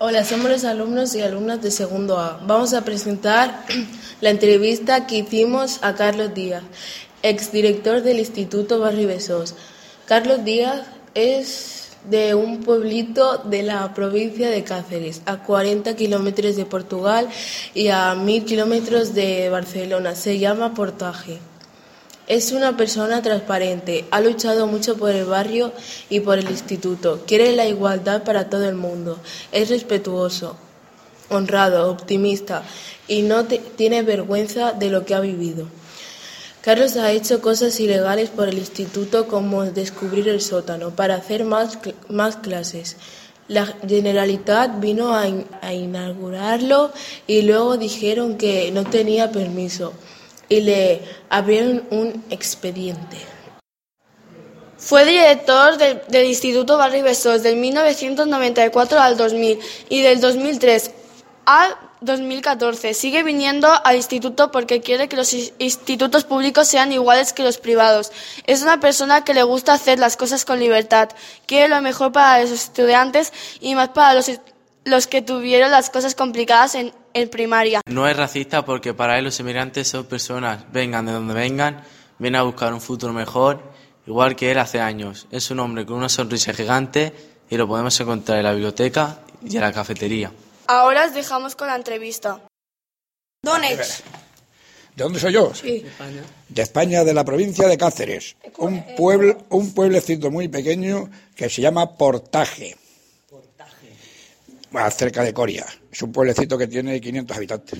Hola, somos los alumnos y alumnas de segundo A. Vamos a presentar la entrevista que hicimos a Carlos Díaz, exdirector del Instituto Barri Besós. Carlos Díaz es de un pueblito de la provincia de Cáceres, a 40 kilómetros de Portugal y a 1000 kilómetros de Barcelona. Se llama Portaje. Es una persona transparente, ha luchado mucho por el barrio y por el instituto, quiere la igualdad para todo el mundo, es respetuoso, honrado, optimista y no tiene vergüenza de lo que ha vivido. Carlos ha hecho cosas ilegales por el instituto como descubrir el sótano para hacer más, más clases. La Generalitat vino a, a inaugurarlo y luego dijeron que no tenía permiso y le abrieron un expediente. Fue director del, Instituto Barri Besós del 1994 al 2000 y del 2003 al 2014. Sigue viniendo al instituto porque quiere que los institutos públicos sean iguales que los privados. Es una persona que le gusta hacer las cosas con libertad. Quiere lo mejor para los estudiantes y más para los, los que tuvieron las cosas complicadas en, en primaria. No es racista porque para él los inmigrantes son personas, vengan de donde vengan, vienen a buscar un futuro mejor, igual que él hace años. Es un hombre con una sonrisa gigante y lo podemos encontrar en la biblioteca y en la cafetería. Ahora os dejamos con la entrevista. ¿De dónde soy yo? Sí. De España, de la provincia de Cáceres. Un, pueblo, un pueblecito muy pequeño que se llama Portaje cerca de Coria. Es un pueblecito que tiene 500 habitantes.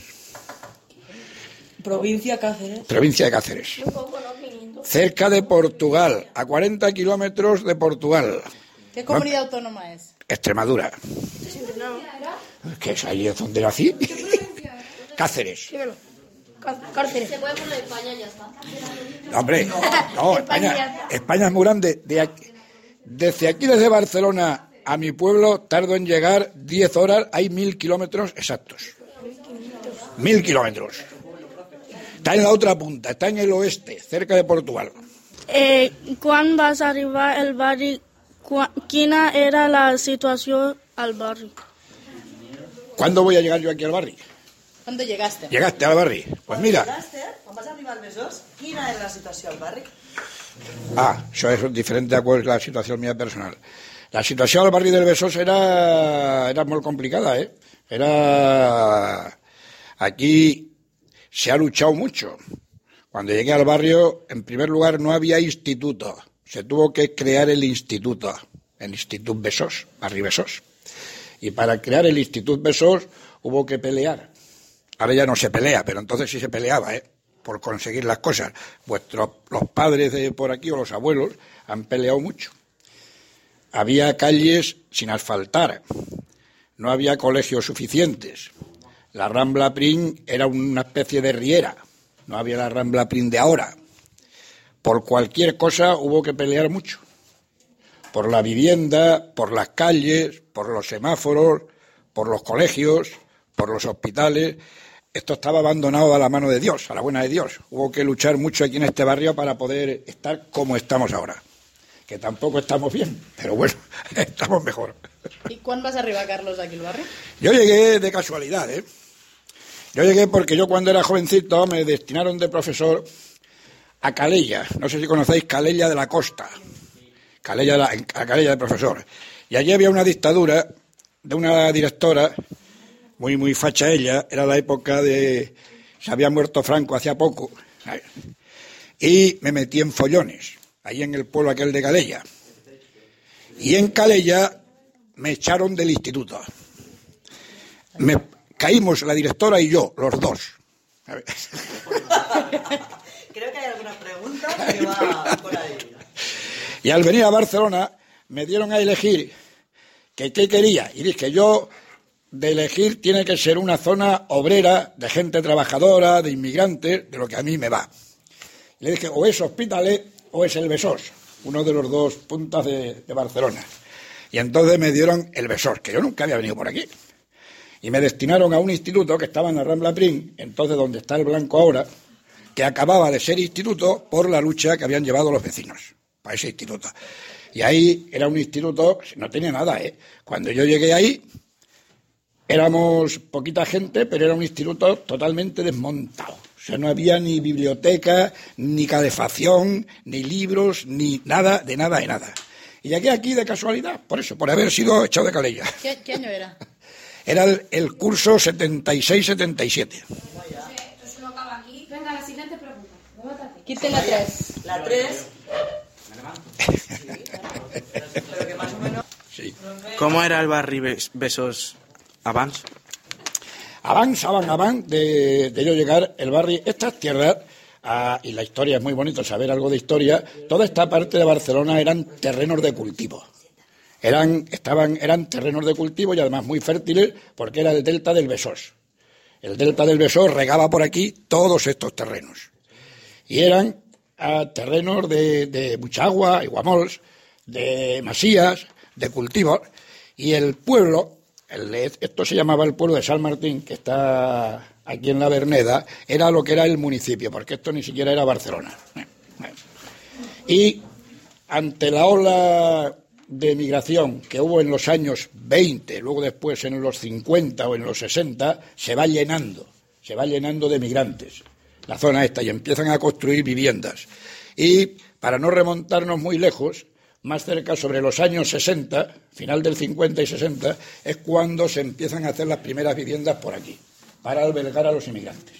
Provincia Cáceres. Provincia de Cáceres. Cerca de Portugal, a 40 kilómetros de Portugal. ¿Qué comunidad autónoma es? Extremadura. ¿Qué es ahí es donde nací? Cáceres. Cáceres. Se puede poner España ya está. hombre, no, España, España es muy grande. desde aquí, desde Barcelona a mi pueblo tardo en llegar 10 horas, hay mil kilómetros exactos. Mil kilómetros. Está en la otra punta, está en el oeste, cerca de Portugal. Eh, ¿Cuándo vas a arribar al barrio? ¿Quién era la situación al barrio? ¿Cuándo voy a llegar yo aquí al barrio? ¿Cuándo llegaste? Llegaste al barrio. Pues mira. Llegaste, vas a arribar al Besós, ¿quién era la situación al barrio? Ah, eso es diferente a cuál es la situación mía personal. La situación al barrio del Besós era, era muy complicada, ¿eh? Era... Aquí se ha luchado mucho. Cuando llegué al barrio, en primer lugar, no había instituto. Se tuvo que crear el instituto, el Instituto Besós, Barrio Besós. Y para crear el Instituto Besós hubo que pelear. Ahora ya no se pelea, pero entonces sí se peleaba, ¿eh? Por conseguir las cosas. Vuestros, los padres de por aquí o los abuelos han peleado mucho había calles sin asfaltar, no había colegios suficientes. La Rambla Prin era una especie de riera, no había la Rambla Prin de ahora. Por cualquier cosa hubo que pelear mucho. Por la vivienda, por las calles, por los semáforos, por los colegios, por los hospitales. Esto estaba abandonado a la mano de Dios, a la buena de Dios. Hubo que luchar mucho aquí en este barrio para poder estar como estamos ahora que tampoco estamos bien, pero bueno, estamos mejor. ¿Y cuándo vas a arribar, Carlos, aquí al barrio? Yo llegué de casualidad, ¿eh? Yo llegué porque yo cuando era jovencito me destinaron de profesor a Calella. No sé si conocéis Calella de la Costa. Calella, la, a Calella de profesor. Y allí había una dictadura de una directora, muy, muy facha ella, era la época de... Se había muerto Franco hacía poco. Y me metí en follones ahí en el pueblo aquel de Calella. Y en Calella me echaron del instituto. Me caímos la directora y yo, los dos. Creo que hay alguna pregunta que va por ahí. Y al venir a Barcelona me dieron a elegir que qué quería. Y dije, yo de elegir tiene que ser una zona obrera, de gente trabajadora, de inmigrantes, de lo que a mí me va. Le dije, o es Hospitalet o es el Besós, uno de los dos puntas de, Barcelona. Y entonces me dieron el Besós, que yo nunca había venido por aquí. Y me destinaron a un instituto que estaba en la Rambla Prim, entonces donde está el Blanco ahora, que acababa de ser instituto por la lucha que habían llevado los vecinos para ese instituto. Y ahí era un instituto, no tenía nada, ¿eh? Cuando yo llegué ahí, éramos poquita gente, pero era un instituto totalmente desmontado. O sea, no había ni biblioteca, ni calefacción, ni libros, ni nada, de nada, de nada. Y llegué aquí de casualidad, por eso, por haber sido echado de calella. ¿Qué, qué año era? Era el, el curso 76-77. Venga, la siguiente pregunta. Quiten la 3. La 3. Pero que más o menos. Sí. ¿Cómo era el barri Bes- Besos abans? Abans, abans de, de yo llegar, el barrio, estas tierras, ah, y la historia es muy bonito saber algo de historia, toda esta parte de Barcelona eran terrenos de cultivo. Eran, estaban, eran terrenos de cultivo y además muy fértiles porque era el delta del Besós. El delta del Besós regaba por aquí todos estos terrenos. Y eran ah, terrenos de, de mucha agua, iguamols, de masías, de cultivos, y el pueblo, esto se llamaba el pueblo de San Martín, que está aquí en la Verneda, era lo que era el municipio, porque esto ni siquiera era Barcelona. Y ante la ola de migración que hubo en los años 20, luego después en los 50 o en los 60, se va llenando, se va llenando de migrantes la zona esta y empiezan a construir viviendas. Y para no remontarnos muy lejos, más cerca sobre los años 60, final del 50 y 60, es cuando se empiezan a hacer las primeras viviendas por aquí, para albergar a los inmigrantes.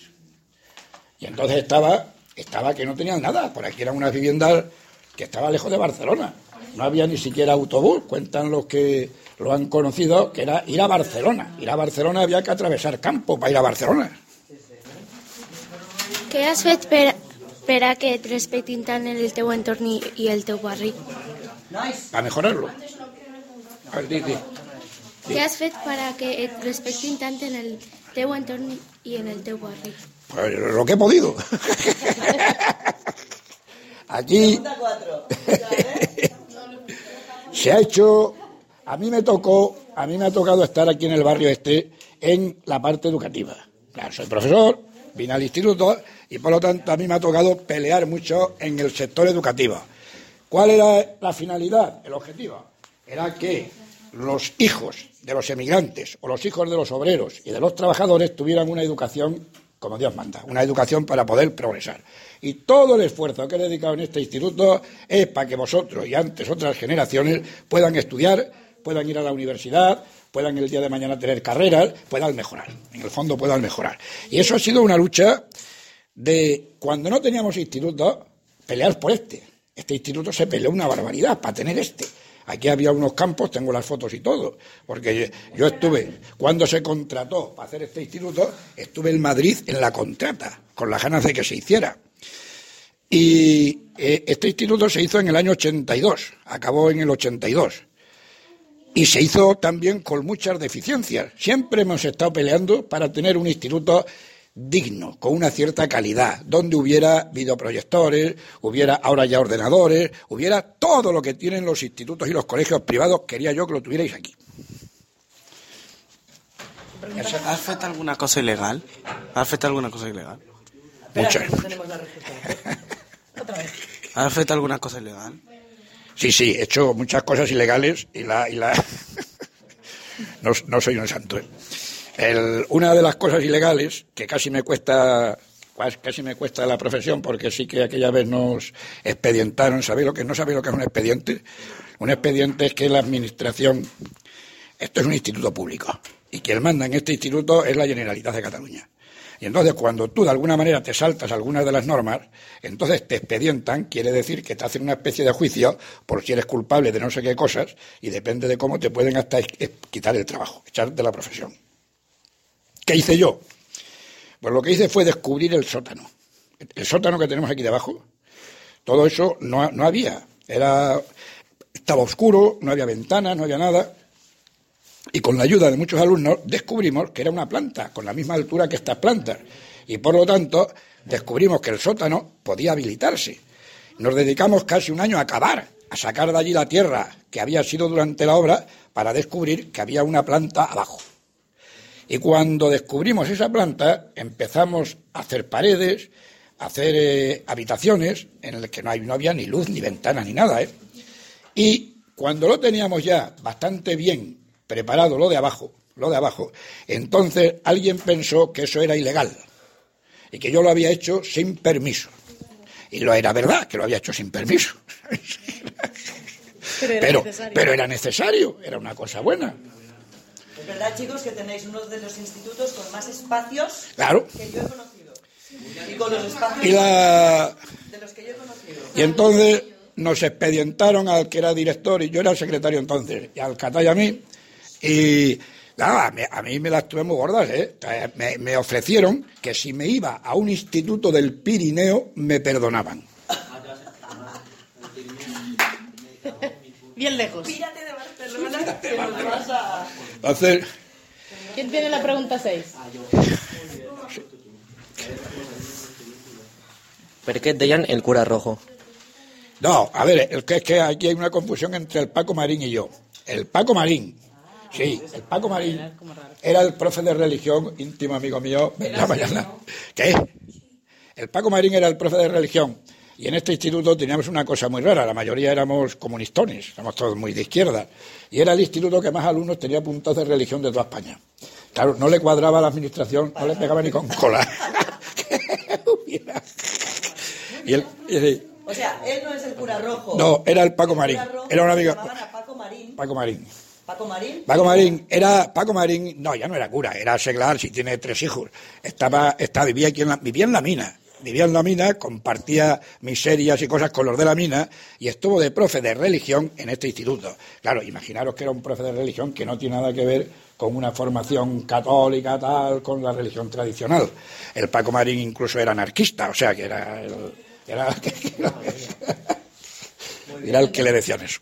Y entonces estaba, estaba que no tenían nada. Por aquí eran unas viviendas que estaba lejos de Barcelona. No había ni siquiera autobús. Cuentan los que lo han conocido que era ir a Barcelona. Ir a Barcelona había que atravesar campo para ir a Barcelona. Què has fet que et respectin tant el teu entorn i el teu barri? Para mejorarlo. A ver, di, di. Què has fet per a que et respectin tant en el teu entorn i en el teu barri? Pues lo que he podido. Aquí Pregunta 4. se ha hecho, a mí me tocó, a mí me ha tocado estar aquí en el barrio este en la parte educativa. Claro, soy profesor, vine al instituto y por lo tanto a mí me ha tocado pelear mucho en el sector educativo. ¿Cuál era la finalidad, el objetivo? Era que los hijos de los emigrantes o los hijos de los obreros y de los trabajadores tuvieran una educación como Dios manda, una educación para poder progresar. Y todo el esfuerzo que he dedicado en este instituto es para que vosotros y antes otras generaciones puedan estudiar, puedan ir a la universidad, puedan el día de mañana tener carreras, puedan mejorar. En el fondo puedan mejorar. Y eso ha sido una lucha de cuando no teníamos instituto, pelear por este. Este instituto se peleó una barbaridad para tener este. Aquí había unos campos, tengo las fotos y todo, porque yo estuve, cuando se contrató para hacer este instituto, estuve en Madrid en la contrata, con las ganas de que se hiciera. Y eh, este instituto se hizo en el año 82, acabó en el 82. Y se hizo también con muchas deficiencias. Siempre hemos estado peleando para tener un instituto digno, con una cierta calidad, donde hubiera videoproyectores, hubiera ahora ya ordenadores, hubiera todo lo que tienen los institutos y los colegios privados, quería yo que lo tuvierais aquí. ¿Has fet alguna cosa ilegal? ¿Has fet alguna cosa ilegal? Muchas. No tenemos la respuesta. Otra vez. ¿Has fet alguna cosa ilegal? Sí, sí, he hecho muchas cosas ilegales y la... Y la... no, no soy un santo. ¿eh? El- una de las cosas ilegales que casi me cuesta casi me cuesta la profesión porque sí que aquella vez nos expedientaron, ¿sabéis lo que no sabéis lo que es un expediente? Un expediente es que la administración esto es un instituto público y quien manda en este instituto es la Generalitat de Cataluña. Y entonces cuando tú de alguna manera te saltas algunas de las normas, entonces te expedientan, quiere decir que te hacen una especie de juicio por si eres culpable de no sé qué cosas y depende de cómo te pueden hasta quitar el trabajo, echar de la profesión. ¿Qué hice yo? Pues lo que hice fue descubrir el sótano. El sótano que tenemos aquí debajo, todo eso no, no había. Era, estaba oscuro, no había ventanas, no había nada. Y con la ayuda de muchos alumnos descubrimos que era una planta con la misma altura que estas plantas. Y por lo tanto descubrimos que el sótano podía habilitarse. Nos dedicamos casi un año a cavar, a sacar de allí la tierra que había sido durante la obra para descubrir que había una planta abajo. Y cuando descubrimos esa planta, empezamos a hacer paredes, a hacer eh, habitaciones en las que no, hay- no había ni luz, ni ventanas, ni nada. ¿eh? Y cuando lo teníamos ya bastante bien preparado lo de abajo, lo de abajo. Entonces alguien pensó que eso era ilegal y que yo lo había hecho sin permiso. Y lo era verdad, que lo había hecho sin permiso. Pero era necesario, era una cosa buena. Verdad, chicos, que tenéis uno de los institutos con más espacios Claro. que yo he conocido. Y con los espacios Y, la, de los que yo he conocido. y entonces nos expedientaron al que era director, y yo era el secretario entonces, y al Catay a mí, y nada, a mí me las tuve muy gordas, ¿eh? Me, me ofrecieron que si me iba a un instituto del Pirineo, me perdonaban. Bien lejos. Pírate de Barcelona que nos vas a... Entonces, ¿Quién tiene la pregunta 6? Per què et deien el cura rojo? No, a ver, es que, es que aquí hay una confusión entre el Paco Marín y yo. El Paco Marín, sí, el Paco Marín era el profe de religión, íntimo amigo mío, vendrá mañana. ¿Qué? El Paco Marín era el profe de religión. Y en este instituto teníamos una cosa muy rara, la mayoría éramos comunistones, éramos todos muy de izquierda. Y era el instituto que más alumnos tenía puntos de religión de toda España. Claro, no le cuadraba a la administración, no le pegaba ni con cola. y él, y- O sea, él no es el cura rojo. no, era el Paco Marín. Era un amigo. Paco Marín. Paco Marín. Paco Marín. Paco Marín era Paco Marín, no, ya no era cura, era seglar, si tiene tres hijos. Estaba, estaba vivía aquí en la, vivía en la mina. Vivía en la mina, compartía miserias y cosas con los de la mina y estuvo de profe de religión en este instituto. Claro, imaginaros que era un profe de religión que no tiene nada que ver con una formación católica tal, con la religión tradicional. El Paco Marín incluso era anarquista, o sea que era el, era, era el que le decían eso.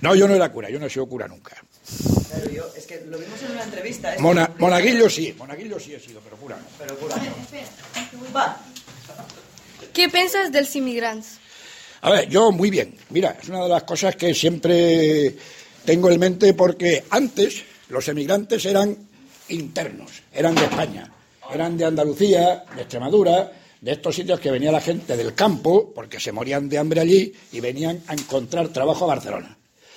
No, yo no era cura, yo no he sido cura nunca. Claro, yo, es que lo vimos en una entrevista. ¿eh? Mona- monaguillo sí, monaguillo sí he sido, pero cura no. Pero cura no. Va. Què penses dels immigrants? A ver, yo muy bien. Mira, es una de las cosas que siempre tengo en mente porque antes los emigrantes eran internos, eran de España, eran de Andalucía, de Extremadura, de estos sitios que venía la gente del campo porque se morían de hambre allí y venían a encontrar trabajo a Barcelona.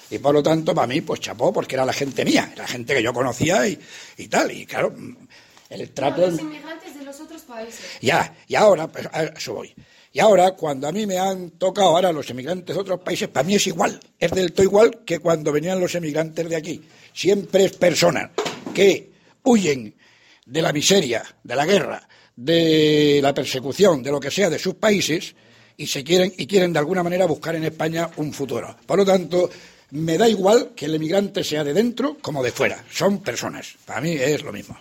Y por lo tanto, para mí, pues chapó, porque era la gente mía, era gente que yo conocía y, y tal. Y claro, el trato... los países. Ya, y ahora, pues, a eso voy. Y ahora, cuando a mí me han tocado ahora los emigrantes de otros países, para mí es igual, es del todo igual que cuando venían los emigrantes de aquí. Siempre es personas que huyen de la miseria, de la guerra, de la persecución, de lo que sea de sus países y se quieren y quieren de alguna manera buscar en España un futuro. Por lo tanto, me da igual que el emigrante sea de dentro como de fuera. Son personas. Para mí es lo mismo.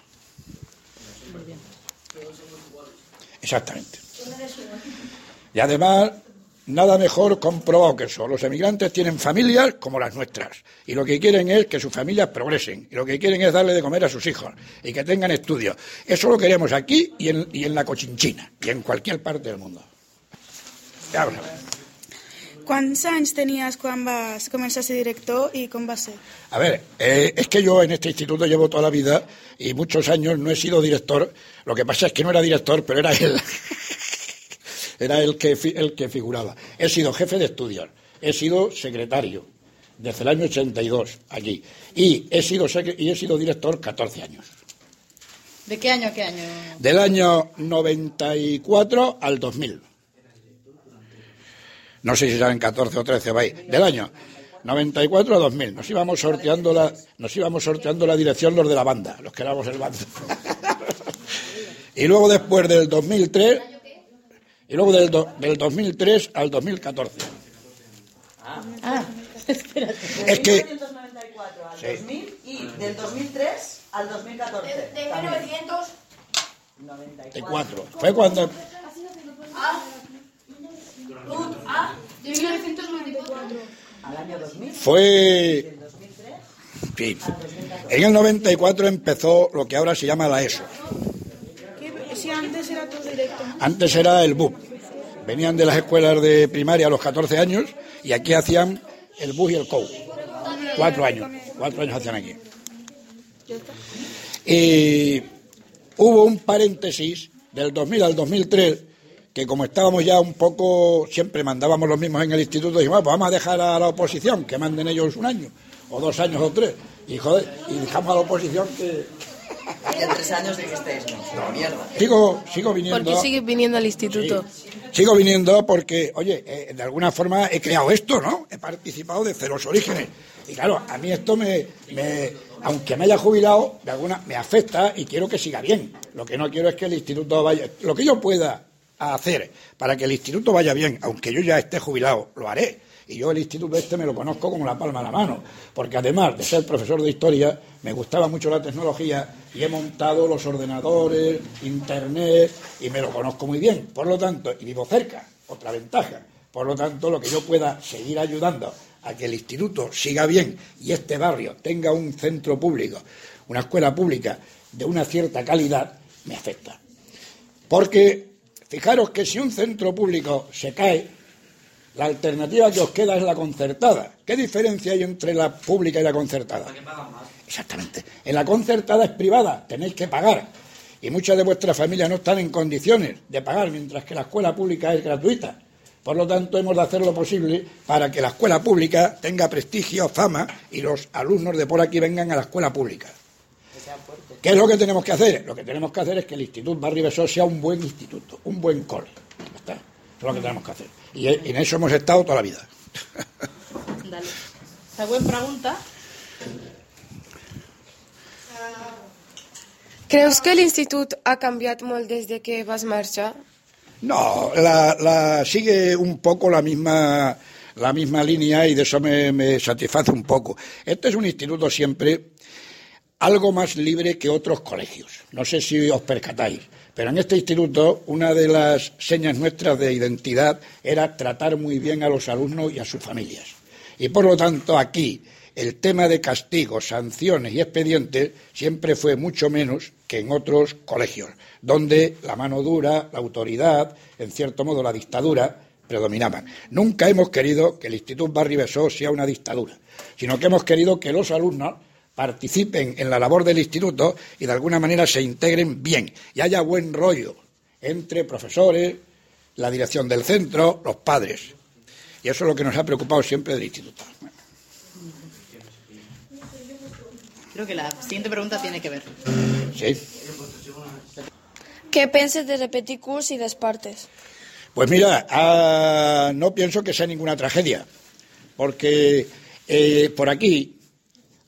Exactamente. Y además, nada mejor comprobado que eso. Los emigrantes tienen familias como las nuestras. Y lo que quieren es que sus familias progresen. Y lo que quieren es darle de comer a sus hijos. Y que tengan estudios. Eso lo queremos aquí y en, y en la Cochinchina. Y en cualquier parte del mundo. Sabem. Quants anys tenies quan vas ser director i com va ser? A ver, eh, es que yo en este instituto llevo toda la vida y muchos años no he sido director. Lo que pasa es que no era director, pero era él. era el que, el que figuraba. He sido jefe de estudios, he sido secretario desde el año 82 allí y he sido, y he sido director 14 años. ¿De qué año a qué año? Del año 94 al 2000. No sé si salen 14 o 13, va ahí. Del año 94 a 2000. Nos íbamos sorteando la, nos íbamos sorteando la dirección los de la banda, los que éramos el bando. y luego después del 2003, y luego del, do- del 2003 al 2014. Ah, espérate. Es que 1994 al Sí. 2000 y del 2003 al 2014. también. 94. Fue cuando De 1994. Al año 2000. fue Sí. En el 94 empezó lo que ahora se llama la ESO. Si antes era tu director. Antes era el BUP. Venían de las escuelas de primaria a los 14 años y aquí hacían el BUP y el COU. Cuatro años. Cuatro años hacían aquí. Y hubo un paréntesis del 2000 al 2003 que como estábamos ya un poco, siempre mandábamos los mismos en el instituto, dijimos, "Ah, pues vamos a dejar a la oposición, que manden ellos un año, o dos años o tres. Y, joder, y dejamos a la oposición que... Hace tres años dijisteis, no, mierda. Sigo, sigo viniendo... ¿Por qué sigues viniendo al instituto? Sigo viniendo porque, oye, eh, de alguna forma he creado esto, ¿no? He participado desde los orígenes. Y claro, a mí esto me, me, aunque me haya jubilado, de alguna me afecta y quiero que siga bien. Lo que no quiero es que el instituto vaya, lo que yo pueda hacer para que el instituto vaya bien, aunque yo ya esté jubilado, lo haré. Y yo el instituto este me lo conozco como la palma de la mano, porque además de ser profesor de historia, me gustaba mucho la tecnología y he montado los ordenadores, internet, y me lo conozco muy bien. Por lo tanto, y vivo cerca, otra ventaja. Por lo tanto, lo que yo pueda seguir ayudando a que el instituto siga bien y este barrio tenga un centro público, una escuela pública de una cierta calidad, me afecta. Porque fijaros que si un centro público se cae, la alternativa que os queda es la concertada. ¿Qué diferencia hay entre la pública y la concertada? Exactamente. En la concertada es privada, tenéis que pagar. Y muchas de vuestras familias no están en condiciones de pagar, mientras que la escuela pública es gratuita. Por lo tanto, hemos de hacer lo posible para que la escuela pública tenga prestigio, fama y los alumnos de por aquí vengan a la escuela pública. ¿Qué es lo que tenemos que hacer? Lo que tenemos que hacer es que el Instituto Barrio Besó sea un buen instituto, un buen cole. Está. Eso es lo que tenemos que hacer. Y en eso hemos estado toda la vida. Dale. Següent pregunta. Creus que l'institut ha canviat molt des de que vas marxar? No, la, la sigue un poco la misma la misma línea y de eso me, me satisface un poco. Este es un instituto siempre algo más libre que otros colegios. No sé si os percatáis, pero en este instituto una de las señas nuestras de identidad era tratar muy bien a los alumnos y a sus familias. Y por lo tanto aquí el tema de castigos, sanciones y expedientes siempre fue mucho menos que en otros colegios, donde la mano dura, la autoridad, en cierto modo la dictadura, predominaban. Nunca hemos querido que el Instituto Barri Besó sea una dictadura, sino que hemos querido que los alumnos participen en la labor del instituto y de alguna manera se integren bien y haya buen rollo entre profesores, la dirección del centro, los padres. Y eso es lo que nos ha preocupado siempre del instituto. Creo que la siguiente pregunta tiene que ver. Sí. Què penses de repetir curs i d'espartes? Pues mira, ah, no pienso que sea ninguna tragedia, porque eh, por aquí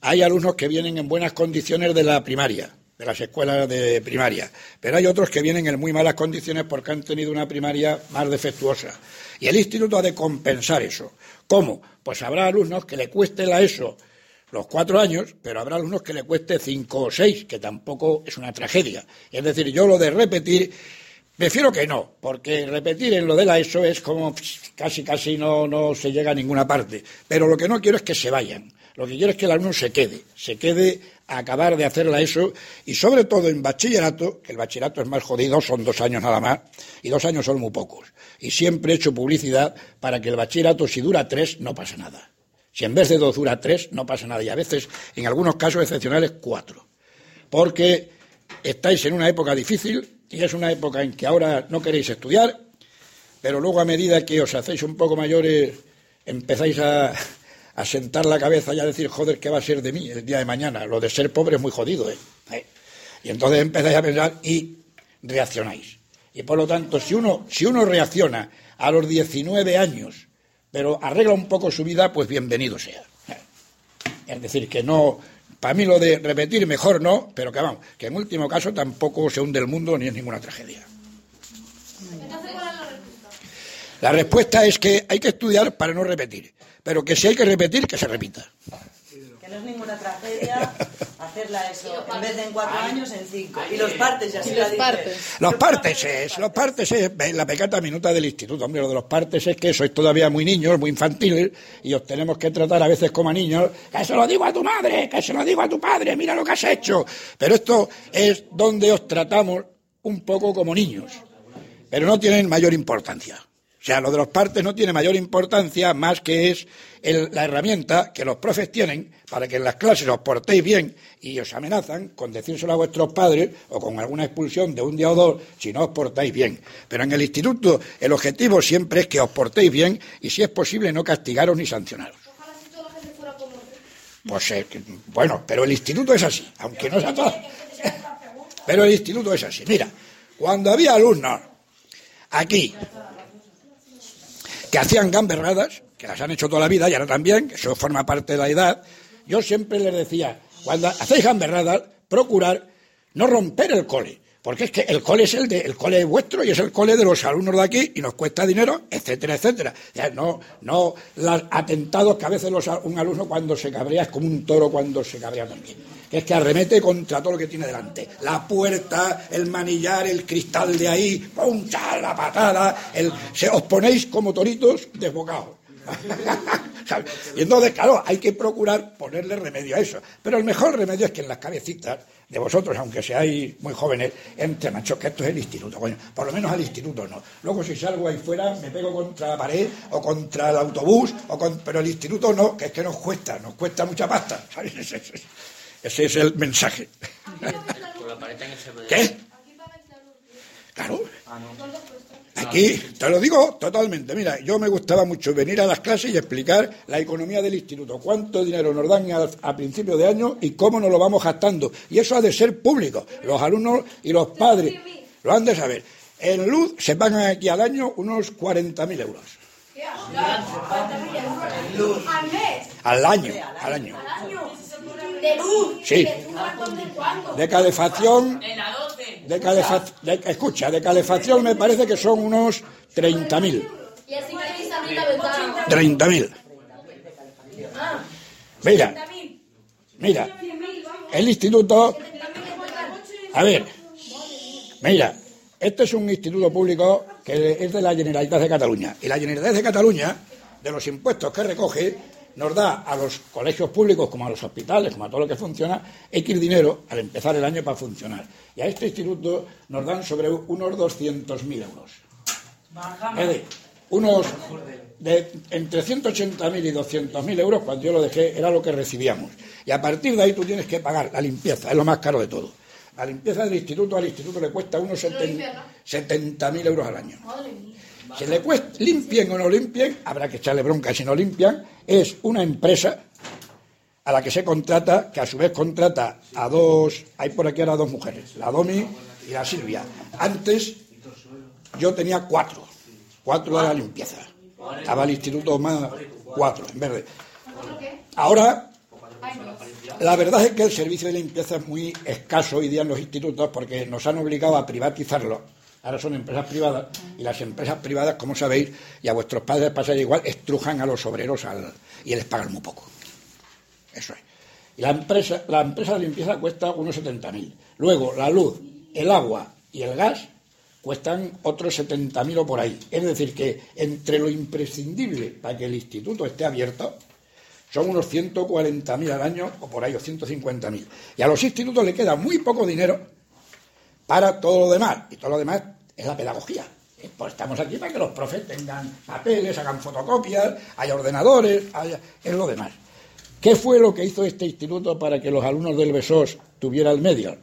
hay alumnos que vienen en buenas condiciones de la primaria, de las escuelas de primaria, pero hay otros que vienen en muy malas condiciones porque han tenido una primaria más defectuosa. Y el instituto ha de compensar eso. ¿Cómo? Pues habrá alumnos que le cueste la ESO los cuatro años, pero habrá alumnos que le cueste cinco o seis, que tampoco es una tragedia. Es decir, yo lo de repetir, prefiero que no, porque repetir en lo de la ESO es como casi, casi no, no se llega a ninguna parte. Pero lo que no quiero es que se vayan. Lo que quiero es que el alumno se quede, se quede a acabar de hacer la ESO y sobre todo en bachillerato, que el bachillerato es más jodido, son dos años nada más, y dos años son muy pocos. Y siempre he hecho publicidad para que el bachillerato, si dura tres, no pasa nada. Si en vez de dos dura tres, no pasa nada. Y a veces, en algunos casos excepcionales, cuatro. Porque estáis en una época difícil y es una época en que ahora no queréis estudiar, pero luego a medida que os hacéis un poco mayores, empezáis a, a sentar la cabeza y a decir, joder, ¿qué va a ser de mí el día de mañana? Lo de ser pobre es muy jodido, ¿eh? ¿Eh? Y entonces empezáis a pensar y reaccionáis. Y por lo tanto, si uno, si uno reacciona a los 19 años pero arregla un poco su vida, pues bienvenido sea. Es decir, que no, para mí lo de repetir mejor no, pero que vamos, que en último caso tampoco se hunde el mundo ni es ninguna tragedia. La respuesta es que hay que estudiar para no repetir, pero que si hay que repetir, que se repita. Que no es ninguna tragedia hacerla eso, en vez de en cuatro años, en cinco. Y los partes, ya se la dice. Los partes es, los partes es la pecata minuta del instituto. Hombre, lo de los partes es que sois todavía muy niños, muy infantiles, y os tenemos que tratar a veces como a niños. Que se lo digo a tu madre, que se lo digo a tu padre, mira lo que has hecho. Pero esto es donde os tratamos un poco como niños. Pero no tienen mayor importancia. O sea, lo de los partes no tiene mayor importancia más que es el, la herramienta que los profes tienen para que en las clases os portéis bien y os amenazan con decírselo a vuestros padres o con alguna expulsión de un día o dos si no os portáis bien. Pero en el instituto el objetivo siempre es que os portéis bien y si es posible no castigaros ni sancionaros. Pues eh, bueno, pero el instituto es así, aunque no sea todo. Pero el instituto es así. Mira, cuando había alumnos aquí que hacían gamberradas, que las han hecho toda la vida y ahora también, que eso forma parte de la edad, yo siempre les decía, cuando hacéis gamberradas, procurar no romper el cole. Porque es que el cole es el de, el cole es vuestro y es el cole de los alumnos de aquí y nos cuesta dinero, etcétera, etcétera. O no, no los atentados que a veces los un alumno cuando se cabrea es como un toro cuando se cabrea también. Que es que arremete contra todo lo que tiene delante. La puerta, el manillar, el cristal de ahí, ¡pum! ¡cha! la patada, el, se, os ponéis como toritos desbocados. Y entonces, claro, hay que procurar ponerle remedio a eso. Pero el mejor remedio es que en las cabecitas de vosotros, aunque seáis muy jóvenes, entre machos, que esto es el instituto. Coño, por lo menos al instituto no. Luego, si salgo ahí fuera, me pego contra la pared o contra el autobús, o con- pero el instituto no, que es que nos cuesta, nos cuesta mucha pasta. Ese, es el mensaje. ¿Qué? Claro. Aquí, te lo digo totalmente. Mira, yo me gustaba mucho venir a las clases y explicar la economía del instituto, cuánto dinero nos dan al- a, principio de año y cómo nos lo vamos gastando. Y eso ha de ser público. Los alumnos y los padres lo han de saber. En luz se pagan aquí al año unos 40.000 euros. Al año, al año. De luz. Sí. ¿De cuánto, de cuánto? De calefacción. De calefa- de- escucha, de calefacción me parece que son unos 30.000. Y así queréis abrir la ventana. 30.000. Mira, mira, el instituto. A ver, mira, este es un instituto público que es de la Generalitat de Cataluña. Y la Generalitat de Cataluña, de los impuestos que recoge, nos da a los colegios públicos, como a los hospitales, como a todo lo que funciona, X dinero al empezar el año para funcionar. Y a este instituto nos dan sobre unos 200.000 euros. Es decir, unos de entre 180.000 y 200.000 euros, cuando yo lo dejé, era lo que recibíamos. Y a partir de ahí tú tienes que pagar la limpieza, es lo más caro de todo. La limpieza del instituto al instituto le cuesta unos 70.000 euros al año. Si le cuesta, limpien o no limpien, habrá que echarle bronca si no limpian, es una empresa a la que se contrata, que a su vez contrata a dos, hay por aquí ahora dos mujeres, la Domi y la Silvia. Antes yo tenía cuatro, cuatro de la limpieza. Estaba el instituto más cuatro, en verde. Ahora, la verdad es que el servicio de limpieza es muy escaso hoy día en los institutos porque nos han obligado a privatizarlo. Ahora son empresas privadas y las empresas privadas, como sabéis, y a vuestros padres pasa igual, estrujan a los obreros al- y les pagan muy poco. Eso es. Y la empresa, la empresa de limpieza cuesta unos 70.000. Luego, la luz, el agua y el gas cuestan otros 70.000 o por ahí. Es decir, que entre lo imprescindible para que el instituto esté abierto, son unos 140.000 al año o por ahí, o 150.000. Y a los institutos le queda muy poco dinero para todo lo demás. Y todo lo demás es la pedagogía. Pues estamos aquí para que los profes tengan papeles, hagan fotocopias, haya ordenadores, haya... es lo demás. ¿Qué fue lo que hizo este instituto para que los alumnos del BESOS tuvieran el medio?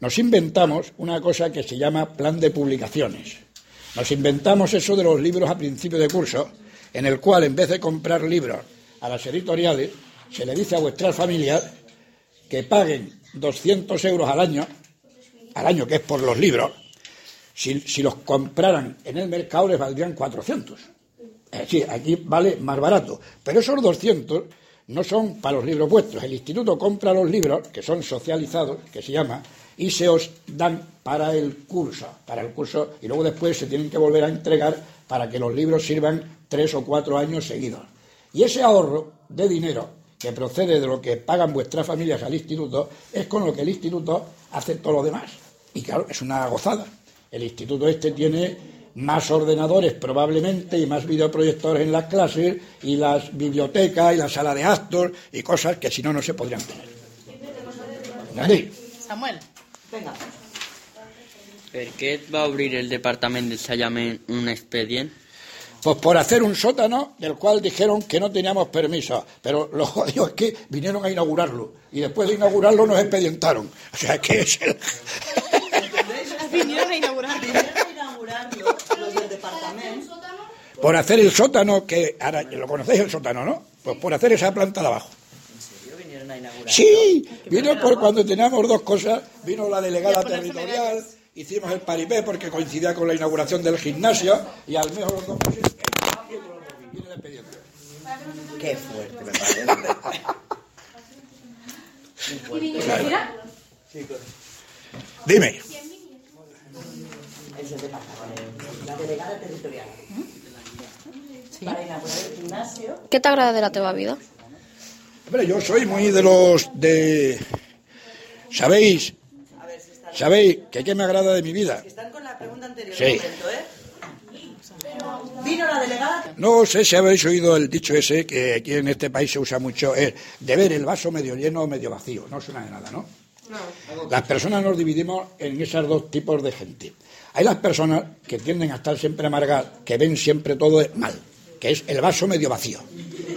Nos inventamos una cosa que se llama plan de publicaciones. Nos inventamos eso de los libros a principio de curso, en el cual en vez de comprar libros a las editoriales, se le dice a vuestras familias que paguen 200 euros al año, al año que es por los libros, si, si los compraran en el mercado les valdrían 400. Es decir, aquí vale más barato. Pero esos 200 no son para los libros vuestros. El instituto compra los libros, que son socializados, que se llama, y se os dan para el curso, para el curso, y luego después se tienen que volver a entregar para que los libros sirvan tres o cuatro años seguidos. Y ese ahorro de dinero que procede de lo que pagan vuestras familias al instituto es con lo que el instituto hace todo lo demás. Y claro, es una gozada. El instituto este tiene más ordenadores probablemente y más videoproyectores en las clases y las bibliotecas y la sala de actos y cosas que si no no se podrían tener. Nadie. Samuel. Venga. Per què va obrir el Departament d'Ensenyament un expedient? Pues por hacer un sótano del cual dijeron que no teníamos permiso. Pero lo jodido es que vinieron a inaugurarlo. Y después de inaugurarlo nos expedientaron. O sea que es el... Vinieron a inaugurar. Vinieron a inaugurarlo los del departamento. Por hacer el sótano que... Ahora, lo conocéis el sótano, ¿no? Pues por hacer esa planta de abajo. la inauguración. Sí, vino por cuando teníamos dos cosas, vino la delegada territorial, hicimos el paripé porque coincidía con la inauguración del gimnasio y al mejor los dos. Qué fuerte, me parece. Dime, Es el departamento, la delegada territorial. Para inaugurar el gimnasio. Què t'agrada de la teva vida? hombre, yo soy muy de los de... ¿Sabéis? ¿Sabéis que qué me agrada de mi vida? Están con la pregunta anterior. Sí. ¿eh? Vino la delegada. No sé si habéis oído el dicho ese que aquí en este país se usa mucho, es de ver el vaso medio lleno o medio vacío. No suena de nada, ¿no? Las personas nos dividimos en esos dos tipos de gente. Hay las personas que tienden a estar siempre amargadas, que ven siempre todo mal, que es el vaso medio vacío.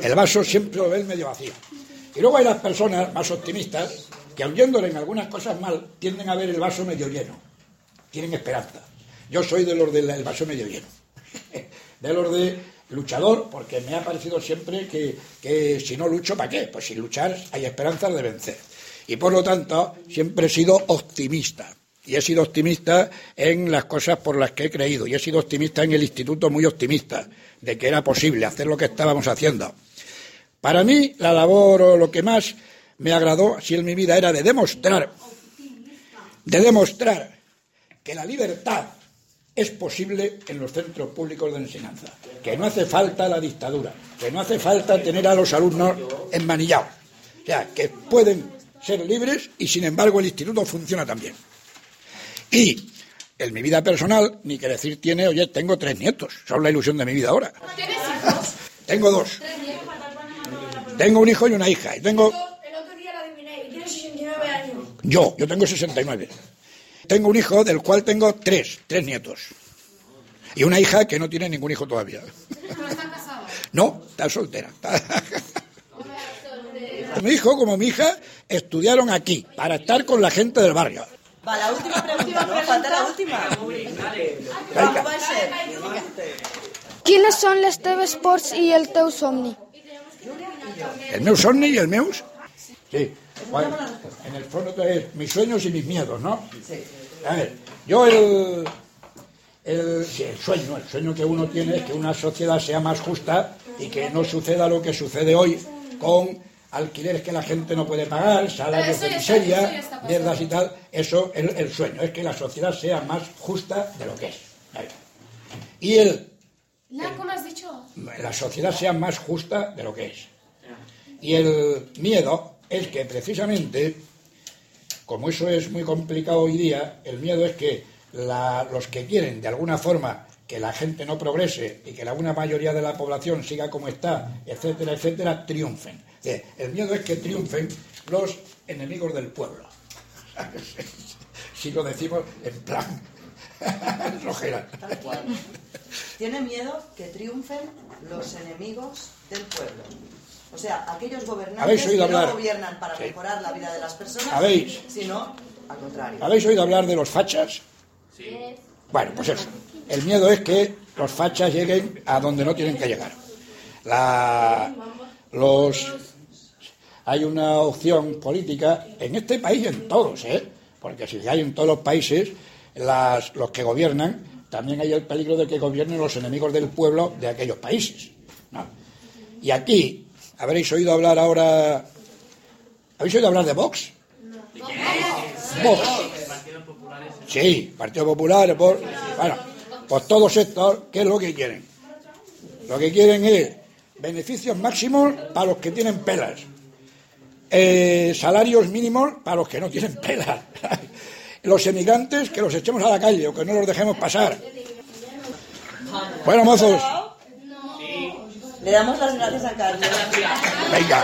El vaso siempre lo ven medio vacío. Y luego hay las personas más optimistas que, oyéndole en algunas cosas mal, tienden a ver el vaso medio lleno. Tienen esperanza. Yo soy de los del vaso medio lleno. De los de luchador, porque me ha parecido siempre que, que si no lucho, ¿para qué? Pues sin luchar hay esperanzas de vencer. Y por lo tanto, siempre he sido optimista. Y he sido optimista en las cosas por las que he creído. Y he sido optimista en el instituto, muy optimista, de que era posible hacer lo que estábamos haciendo. Para mí, la labor o lo que más me agradó, así en mi vida, era de demostrar, de demostrar que la libertad es posible en los centros públicos de enseñanza, que no hace falta la dictadura, que no hace falta tener a los alumnos enmanillados, o sea, que pueden ser libres y sin embargo el instituto funciona también. Y en mi vida personal, ni que decir tiene, oye, tengo tres nietos, son la ilusión de mi vida ahora. ¿Tienes hijos? Tengo dos. Tengo un hijo y una hija. Y tengo El otro día la adiviné y tiene 69 años. yo, yo tengo 69. Tengo un hijo del cual tengo tres, tres nietos. Y una hija que no tiene ningún hijo todavía. ¿No casados? No, está soltera. está- Mi hijo como mi hija estudiaron aquí para estar con la gente del barrio. Va, la última pregunta, ¿no? Falta la última. ¿Cómo va a ser? Quines són les teves ports i el teu somni? ¿El meu somni y el meus? Sí. Bueno, en el fondo es mis sueños y mis miedos, ¿no? A ver, yo el, el, sí, el sueño, el sueño que uno tiene es que una sociedad sea más justa y que no suceda lo que sucede hoy con alquileres que la gente no puede pagar, salarios de miseria, mierdas y tal. Eso es el, el sueño, es que la sociedad sea más justa de lo que es. Y el, ¿La cómo has dicho? la sociedad sea más justa de lo que es. Y el miedo es que precisamente, como eso es muy complicado hoy día, el miedo es que la- los que quieren de alguna forma que la gente no progrese y que la una mayoría de la población siga como está, etcétera, etcétera, triunfen. El miedo es que triunfen los enemigos del pueblo. Si lo decimos en plan rojera. Tal cual. Tiene miedo que triunfen los enemigos del pueblo. O sea, aquellos ¿Habéis gobernantes que hablar? no gobiernan para Sí. mejorar la vida de las personas, ¿Habéis? sino al contrario. ¿Habéis oído hablar de los fachas? Bueno, pues eso. El miedo es que los fachas lleguen a donde no tienen que llegar. La, los, hay una opción política en este país y en todos, ¿eh? Porque si hay en todos los países, los que gobiernan, también hay el peligro de que gobiernen los enemigos del pueblo de aquellos países. Y aquí, habréis oído hablar ahora. ¿Habéis oído hablar de Vox? Vox. Sí, Partido Popular, por, bueno, pues todos estos, ¿qué es lo que quieren? Lo que quieren es beneficios máximos para los que tienen pelas, eh, salarios mínimos para los que no tienen pelas, los emigrantes que los echemos a la calle o que no los dejemos pasar. Bueno, mozos, Le damos las gracias a Carlos. venga.